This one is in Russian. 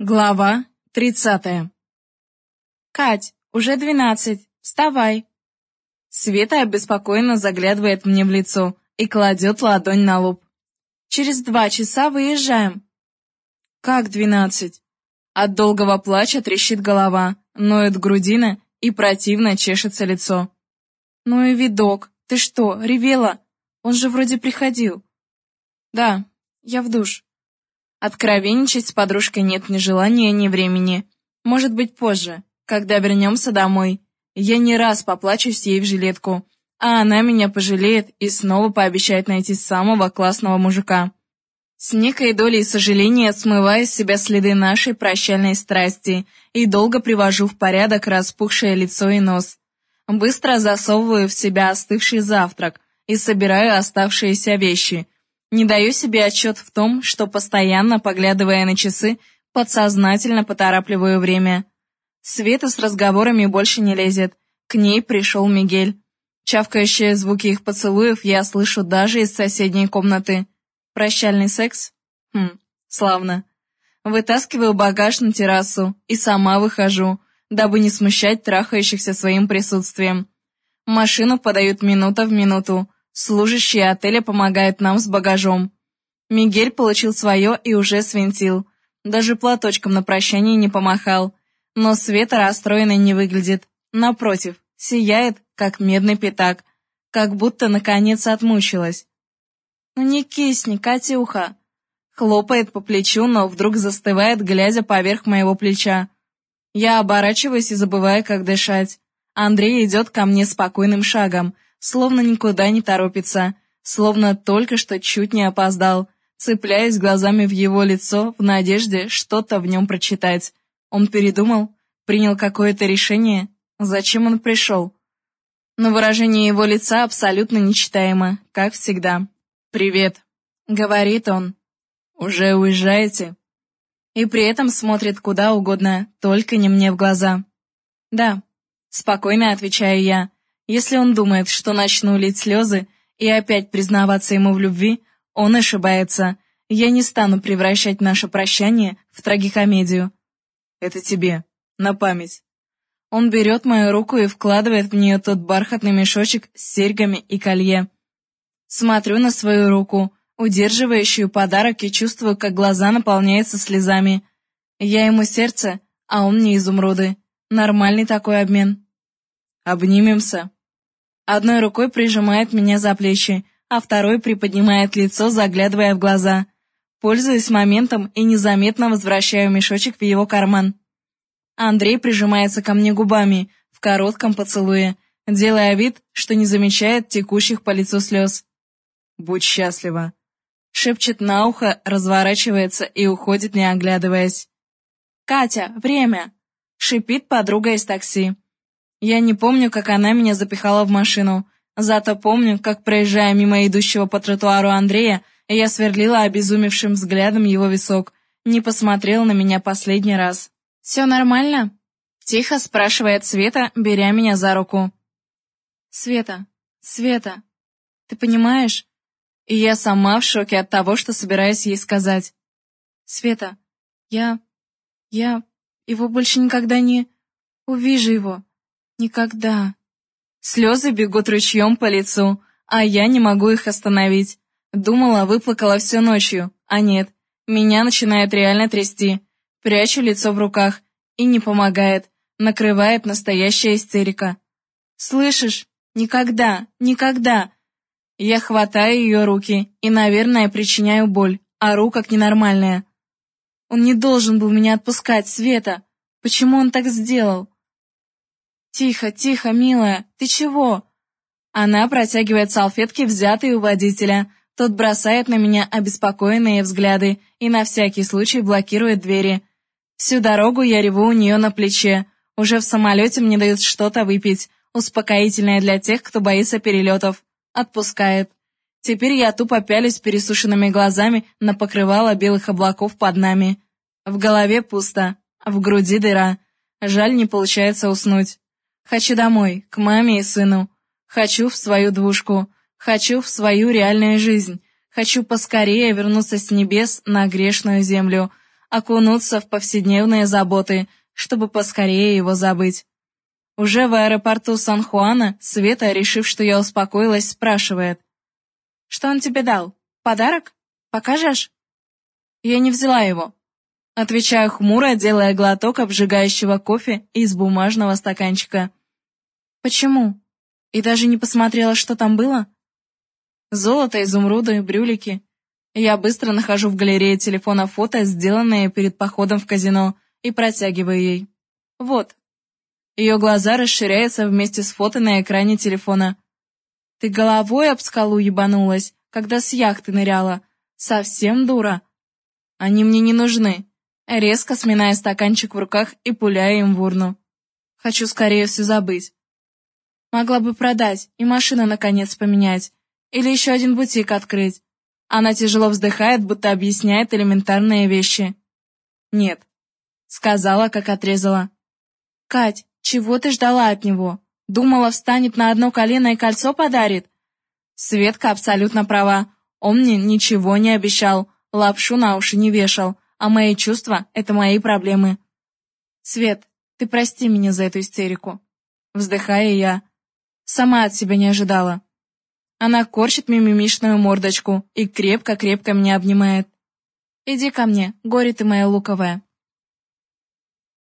Глава тридцатая. «Кать, уже двенадцать. Вставай!» Света обеспокоенно заглядывает мне в лицо и кладет ладонь на лоб. «Через два часа выезжаем». «Как двенадцать?» От долгого плача трещит голова, ноет грудина и противно чешется лицо. «Ну и видок, ты что, ревела? Он же вроде приходил». «Да, я в душ». Откровенничать с подружкой нет ни желания, ни времени. Может быть, позже, когда вернемся домой. Я не раз поплачусь ей в жилетку, а она меня пожалеет и снова пообещает найти самого классного мужика. С некой долей сожаления смываю с себя следы нашей прощальной страсти и долго привожу в порядок распухшее лицо и нос. Быстро засовываю в себя остывший завтрак и собираю оставшиеся вещи – не даю себе отчет в том, что постоянно, поглядывая на часы, подсознательно поторапливаю время. Света с разговорами больше не лезет. К ней пришел Мигель. Чавкающие звуки их поцелуев я слышу даже из соседней комнаты. Прощальный секс? Хм, славно. Вытаскиваю багаж на террасу и сама выхожу, дабы не смущать трахающихся своим присутствием. Машину подают минута в минуту. Служащие отеля помогают нам с багажом. Мигель получил свое и уже свинтил. Даже платочком на прощание не помахал. Но Света расстроенной не выглядит. Напротив, сияет, как медный пятак. Как будто наконец отмучилась. «Ну не кисни, Катюха!» Хлопает по плечу, но вдруг застывает, глядя поверх моего плеча. Я оборачиваюсь и забываю, как дышать. Андрей идет ко мне спокойным шагом — словно никуда не торопится, словно только что чуть не опоздал, цепляясь глазами в его лицо в надежде что-то в нем прочитать. Он передумал, принял какое-то решение, зачем он пришел. Но выражение его лица абсолютно нечитаемо, как всегда. «Привет», — говорит он. «Уже уезжаете?» И при этом смотрит куда угодно, только не мне в глаза. «Да», — спокойно отвечаю я, если он думает, что начну лить слезы и опять признаваться ему в любви, он ошибается. Я не стану превращать наше прощание в трагикомедию. Это тебе, на память. Он берет мою руку и вкладывает в нее тот бархатный мешочек с серьгами и колье. Смотрю на свою руку, удерживающую подарок, и чувствую, как глаза наполняются слезами. Я ему сердце, а он мне изумруды. Нормальный такой обмен. Обнимемся. Одной рукой прижимает меня за плечи, а второй приподнимает лицо, заглядывая в глаза. Пользуюсь моментом и незаметно возвращаю мешочек в его карман. Андрей прижимается ко мне губами, в коротком поцелуе, делая вид, что не замечает текущих по лицу слез. «Будь счастлива!» Шепчет на ухо, разворачивается и уходит, не оглядываясь. «Катя, время!» Шипит подруга из такси. Я не помню, как она меня запихала в машину, зато помню, как, проезжая мимо идущего по тротуару Андрея, я сверлила обезумевшим взглядом его висок, не посмотрел на меня последний раз. «Все нормально?» — тихо спрашивает Света, беря меня за руку. «Света, Света, ты понимаешь?» И я сама в шоке от того, что собираюсь ей сказать. «Света, я... я... его больше никогда не... увижу его. Никогда. Слезы бегут ручьем по лицу, а я не могу их остановить. Думала, выплакала всю ночью, а нет. Меня начинает реально трясти. Прячу лицо в руках. И не помогает. Накрывает настоящая истерика. «Слышишь? Никогда, никогда!» Я хватаю ее руки и, наверное, причиняю боль, ору как ненормальная. Он не должен был меня отпускать, Света. Почему он так сделал? «Тихо, тихо, милая, ты чего?» Она протягивает салфетки, взятые у водителя. Тот бросает на меня обеспокоенные взгляды и на всякий случай блокирует двери. Всю дорогу я реву у нее на плече. Уже в самолете мне дают что-то выпить, успокоительное для тех, кто боится перелетов. Отпускает. Теперь я тупо пялюсь пересушенными глазами на покрывало белых облаков под нами. В голове пусто, в груди дыра. Жаль, не получается уснуть. Хочу домой, к маме и сыну. Хочу в свою двушку. Хочу в свою реальную жизнь. Хочу поскорее вернуться с небес на грешную землю. окунуться в повседневные заботы, чтобы поскорее его забыть. Уже в аэропорту Сан-Хуана Света, решив, что я успокоилась, спрашивает. «Что он тебе дал? Подарок? Покажешь?» Я не взяла его. Отвечаю хмуро, делая глоток обжигающего кофе из бумажного стаканчика. «Почему? И даже не посмотрела, что там было?» Золото, изумруды, брюлики. Я быстро нахожу в галерее телефона фото, сделанное перед походом в казино, и протягиваю ей. Вот. Ее глаза расширяются вместе с фото на экране телефона. Ты головой об скалу ебанулась, когда с яхты ныряла. Совсем дура. Они мне не нужны. Резко сминая стаканчик в руках и пуляя им в урну. Хочу скорее все забыть. Могла бы продать и машину наконец поменять. Или еще один бутик открыть. Она тяжело вздыхает, будто объясняет элементарные вещи. Нет. Сказала, как отрезала. Кать, чего ты ждала от него? Думала, встанет на одно колено и кольцо подарит? Светка абсолютно права. Он мне ничего не обещал, лапшу на уши не вешал, а мои чувства — это мои проблемы. Свет, ты прости меня за эту истерику. Вздыхая я. Сама от себя не ожидала. Она корчит мимимишную мордочку и крепко-крепко меня обнимает. «Иди ко мне, горе ты моя луковая».